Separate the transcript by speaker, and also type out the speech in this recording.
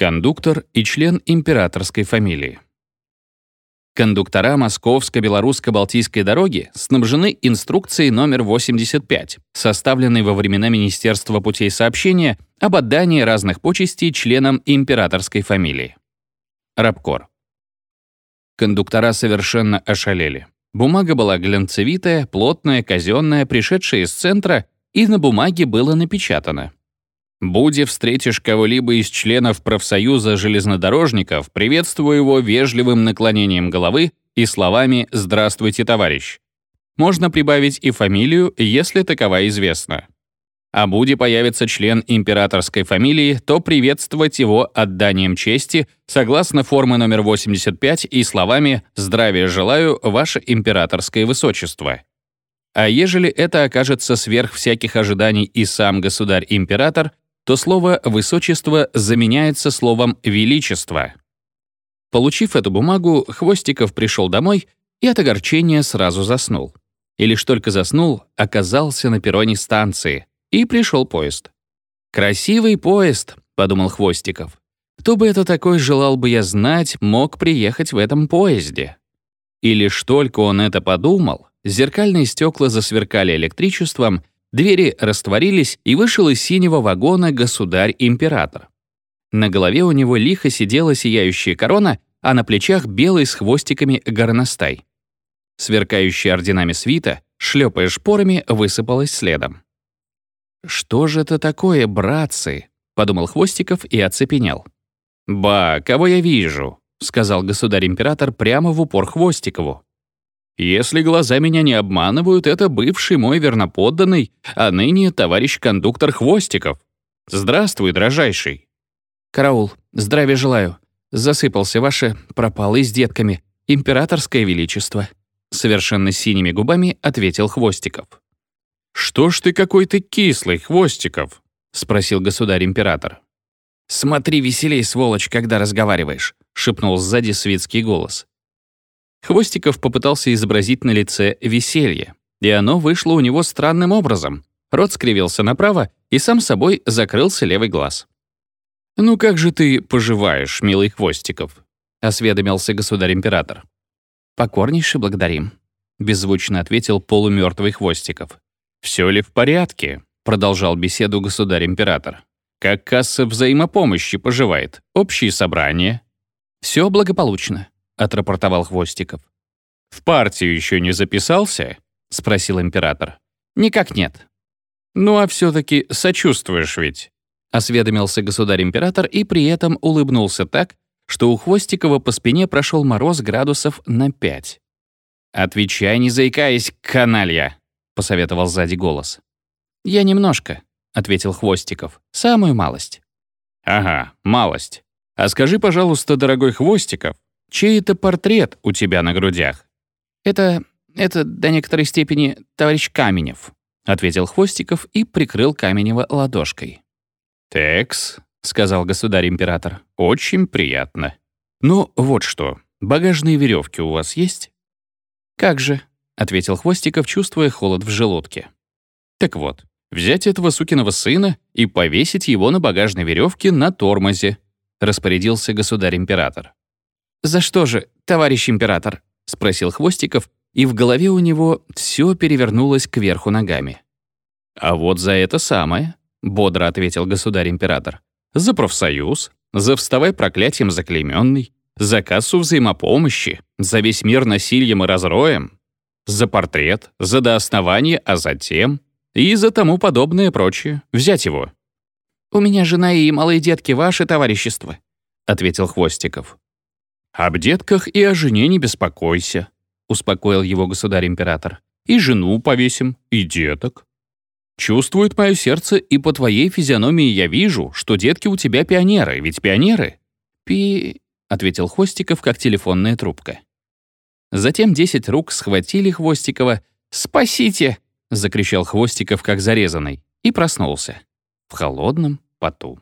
Speaker 1: Кондуктор и член императорской фамилии. Кондуктора Московско-Белорусско-Балтийской дороги снабжены инструкцией номер 85, составленной во времена Министерства путей сообщения об отдании разных почестей членам императорской фамилии. Рабкор. Кондуктора совершенно ошалели. Бумага была глянцевитая, плотная, казенная, пришедшая из центра, и на бумаге было напечатано. Буди встретишь кого-либо из членов профсоюза железнодорожников, приветствуй его вежливым наклонением головы и словами «Здравствуйте, товарищ». Можно прибавить и фамилию, если такова известна. А Буди появится член императорской фамилии, то приветствовать его отданием чести согласно формы номер 85 и словами «Здравия желаю, ваше императорское высочество». А ежели это окажется сверх всяких ожиданий и сам государь-император, то слово «высочество» заменяется словом «величество». Получив эту бумагу, Хвостиков пришел домой и от огорчения сразу заснул. И лишь только заснул, оказался на перроне станции, и пришел поезд. «Красивый поезд», — подумал Хвостиков. «Кто бы это такой желал бы я знать, мог приехать в этом поезде». И лишь только он это подумал, зеркальные стекла засверкали электричеством, Двери растворились, и вышел из синего вагона государь-император. На голове у него лихо сидела сияющая корона, а на плечах белый с хвостиками горностай. Сверкающая орденами свита, шлепая шпорами, высыпалась следом. «Что же это такое, братцы?» — подумал Хвостиков и оцепенел. «Ба, кого я вижу?» — сказал государь-император прямо в упор Хвостикову. Если глаза меня не обманывают, это бывший мой верноподданный, а ныне товарищ кондуктор Хвостиков. Здравствуй, дрожайший. Караул, здравия желаю. Засыпался ваше, пропал и с детками. Императорское величество. Совершенно синими губами ответил Хвостиков. «Что ж ты какой-то кислый, Хвостиков?» — спросил государь-император. «Смотри веселей, сволочь, когда разговариваешь», — шепнул сзади светский голос. Хвостиков попытался изобразить на лице веселье, и оно вышло у него странным образом. Рот скривился направо, и сам собой закрылся левый глаз. «Ну как же ты поживаешь, милый Хвостиков?» — осведомился государь-император. «Покорнейше благодарим», — беззвучно ответил полумертвый Хвостиков. «Все ли в порядке?» — продолжал беседу государь-император. «Как касса взаимопомощи поживает? Общие собрания?» «Все благополучно отрапортовал Хвостиков. «В партию еще не записался?» — спросил император. «Никак нет». «Ну а все-таки сочувствуешь ведь?» — осведомился государь-император и при этом улыбнулся так, что у Хвостикова по спине прошел мороз градусов на пять. «Отвечай, не заикаясь, каналья!» — посоветовал сзади голос. «Я немножко», — ответил Хвостиков. «Самую малость». «Ага, малость. А скажи, пожалуйста, дорогой Хвостиков, Чей это портрет у тебя на грудях?» «Это... это до некоторой степени товарищ Каменев», — ответил Хвостиков и прикрыл Каменева ладошкой. «Текс», — сказал государь-император, — «очень приятно. Ну, вот что, багажные веревки у вас есть?» «Как же», — ответил Хвостиков, чувствуя холод в желудке. «Так вот, взять этого сукиного сына и повесить его на багажной веревке на тормозе», — распорядился государь-император. «За что же, товарищ император?» — спросил Хвостиков, и в голове у него все перевернулось кверху ногами. «А вот за это самое», — бодро ответил государь-император. «За профсоюз, за вставай проклятием заклейменный, за кассу взаимопомощи, за весь мир насилием и разроем, за портрет, за до основания, а затем и за тому подобное прочее. Взять его». «У меня жена и малые детки ваше товарищество», — ответил Хвостиков. «Об детках и о жене не беспокойся», — успокоил его государь-император. «И жену повесим, и деток. Чувствует мое сердце, и по твоей физиономии я вижу, что детки у тебя пионеры, ведь пионеры». «Пи...» — ответил Хвостиков, как телефонная трубка. Затем десять рук схватили Хвостикова. «Спасите!» — закричал Хвостиков, как зарезанный, и проснулся в холодном поту.